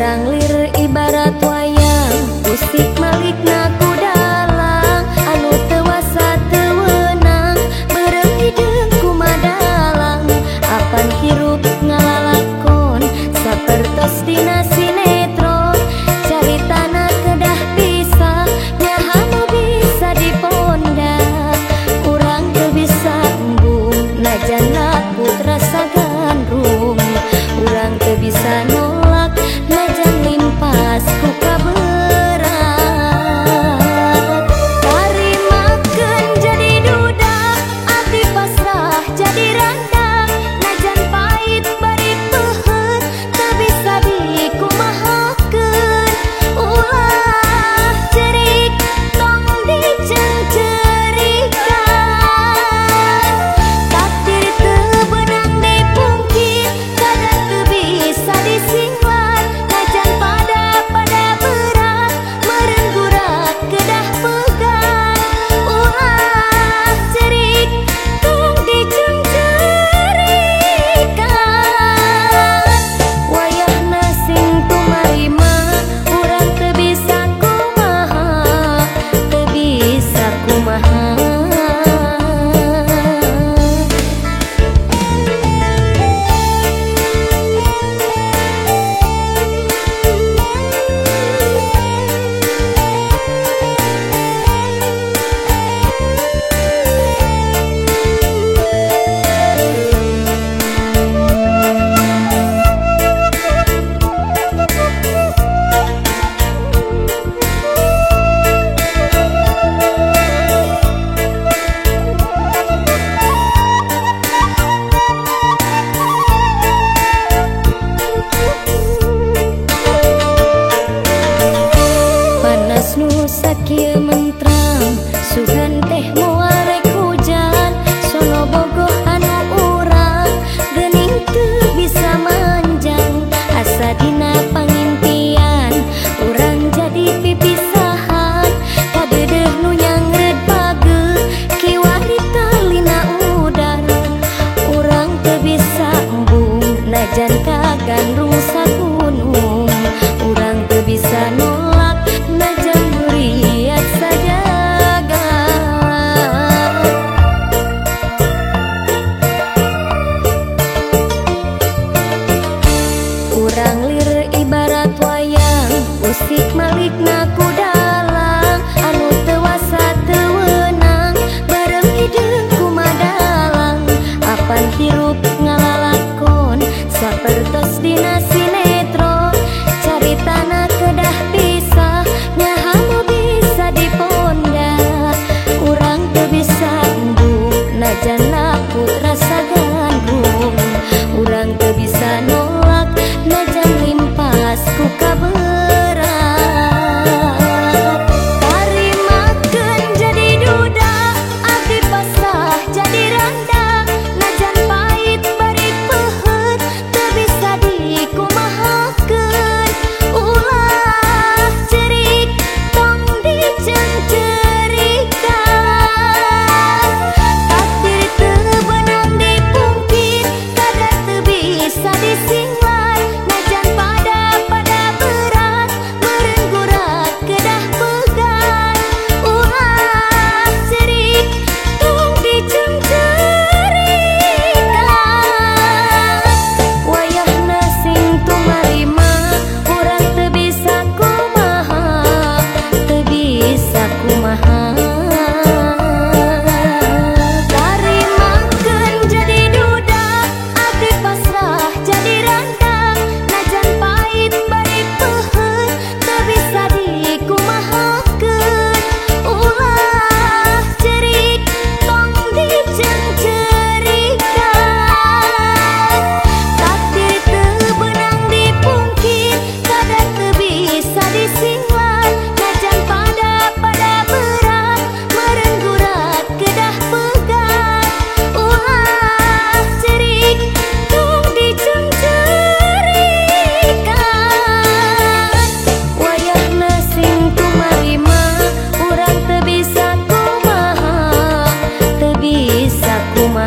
Urang su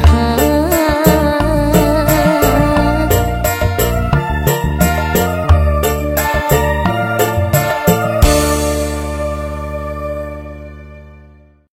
heart.